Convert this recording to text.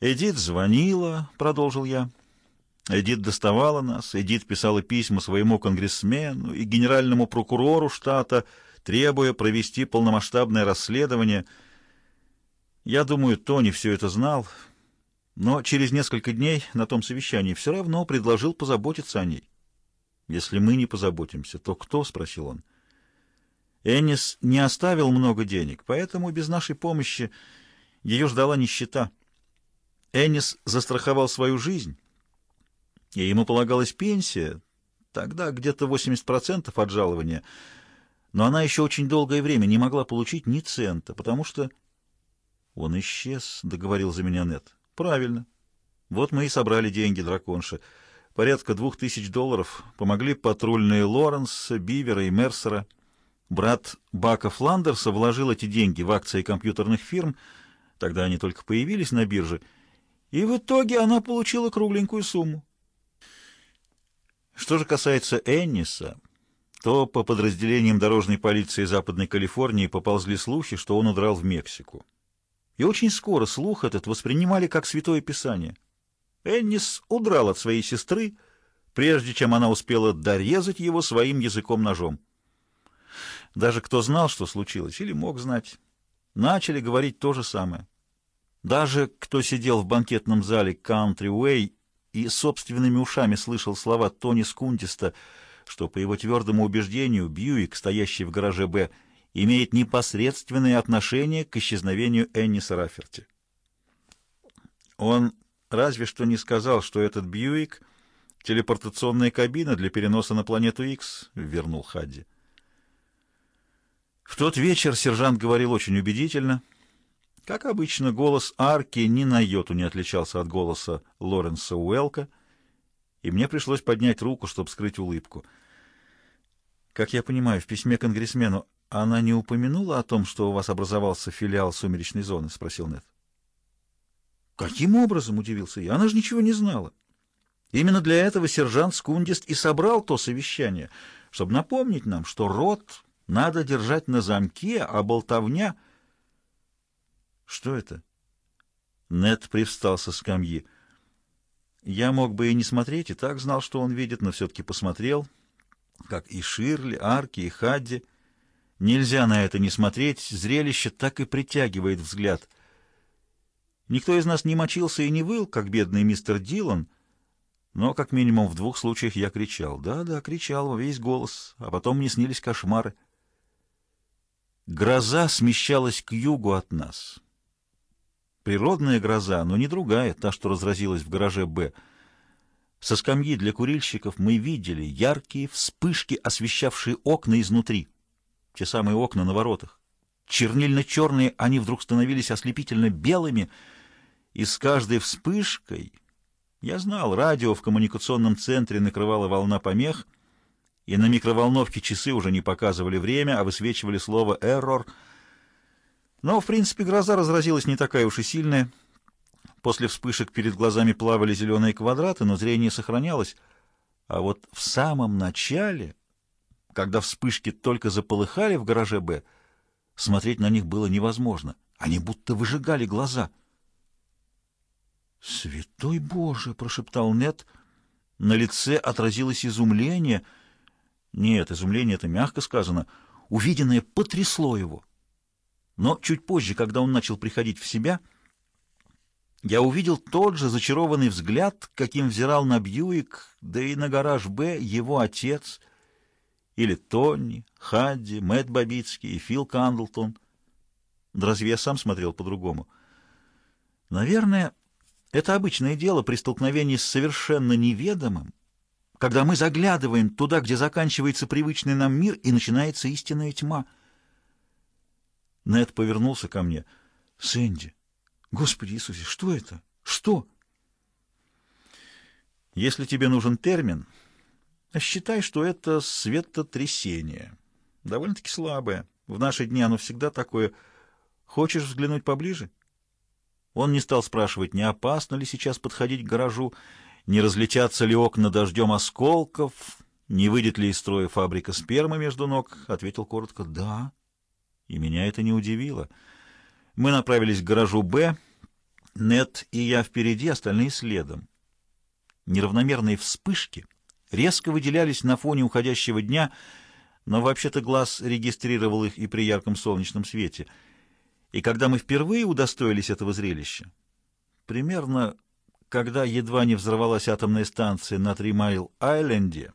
Эдит звонила, продолжил я. Эдит доставала нас, Эдит писала письма своему конгрессмену и генеральному прокурору штата, требуя провести полномасштабное расследование. Я думаю, Тони все это знал, но через несколько дней на том совещании все равно предложил позаботиться о ней. «Если мы не позаботимся, то кто?» — спросил он. Эннис не оставил много денег, поэтому без нашей помощи ее ждала нищета. Эннис застраховал свою жизнь, и ему полагалась пенсия, тогда где-то 80% от жалования, но она еще очень долгое время не могла получить ни цента, потому что... «Он исчез», — договорил за меня Нет. «Правильно. Вот мы и собрали деньги драконша. Порядка двух тысяч долларов. Помогли патрульные Лоренса, Бивера и Мерсера». Брат Бака Фландерса вложил эти деньги в акции компьютерных фирм, тогда они только появились на бирже, и в итоге она получила кругленькую сумму. Что же касается Энниса, то по подразделениям дорожной полиции Западной Калифорнии поползли слухи, что он удрал в Мексику. И очень скоро слух этот воспринимали как Святое Писание. Эннис удрал от своей сестры, прежде чем она успела дорезать его своим языком-ножом. Даже кто знал, что случилось, или мог знать, начали говорить то же самое. Даже кто сидел в банкетном зале Country Way и собственными ушами слышал слова Тони Скундиста, что, по его твердому убеждению, Бьюик, стоящий в гараже «Б», имеет непосредственное отношение к исчезновению Энниса Рафферти. Он разве что не сказал, что этот Бьюик — телепортационная кабина для переноса на планету Икс, — вернул Хадди. В тот вечер сержант говорил очень убедительно. Как обычно, голос Арки ни на йоту не отличался от голоса Лоренса Уэлка, и мне пришлось поднять руку, чтобы скрыть улыбку. Как я понимаю, в письме конгрессмену она не упомянула о том, что у вас образовался филиал сумеречной зоны, — спросил Нет. Каким образом, — удивился я, — она же ничего не знала. Именно для этого сержант Скундист и собрал то совещание, чтобы напомнить нам, что род надо держать на замке, а болтовня... Что это? Нед привстал со скамьи. Я мог бы и не смотреть, и так знал, что он видит, но все-таки посмотрел, как и Ширли, Арки, и Хадди. Нельзя на это не смотреть, зрелище так и притягивает взгляд. Никто из нас не мочился и не выл, как бедный мистер Дилан, но как минимум в двух случаях я кричал. Да-да, кричал во весь голос, а потом мне снились кошмары. Гроза смещалась к югу от нас. Природная гроза, но не другая, та, что разразилась в гараже «Б». Со скамьи для курильщиков мы видели яркие вспышки, освещавшие окна изнутри. Те самые окна на воротах. Чернильно-черные они вдруг становились ослепительно белыми, и с каждой вспышкой... Я знал, радио в коммуникационном центре накрывала волна помех — и на микроволновке часы уже не показывали время, а высвечивали слово «эррор». Но, в принципе, гроза разразилась не такая уж и сильная. После вспышек перед глазами плавали зеленые квадраты, но зрение сохранялось. А вот в самом начале, когда вспышки только заполыхали в гараже «Б», смотреть на них было невозможно. Они будто выжигали глаза. «Святой Боже!» — прошептал Нет. На лице отразилось изумление — нет, изумление это мягко сказано. Увиденное потрясло его. Но чуть позже, когда он начал приходить в себя, я увидел тот же зачарованный взгляд, каким взирал на Бьюик, да и на гараж «Б» его отец, или Тони, Хадди, Мэтт Бабицкий и Фил Кандлтон. Да разве я сам смотрел по-другому? Наверное, это обычное дело при столкновении с совершенно неведомым, когда мы заглядываем туда, где заканчивается привычный нам мир, и начинается истинная тьма. Нед повернулся ко мне. «Сэнди, Господи Иисусе, что это? Что?» «Если тебе нужен термин, считай, что это светотрясение. Довольно-таки слабое. В наши дни оно всегда такое. Хочешь взглянуть поближе?» Он не стал спрашивать, не опасно ли сейчас подходить к гаражу, не разлетятся ли окна дождем осколков, не выйдет ли из строя фабрика спермы между ног, ответил коротко «да». И меня это не удивило. Мы направились к гаражу «Б». Нет и я впереди, остальные следом. Неравномерные вспышки резко выделялись на фоне уходящего дня, но вообще-то глаз регистрировал их и при ярком солнечном свете. И когда мы впервые удостоились этого зрелища, примерно когда едва не взорвалась атомная станция на Три-Майл-Айленде,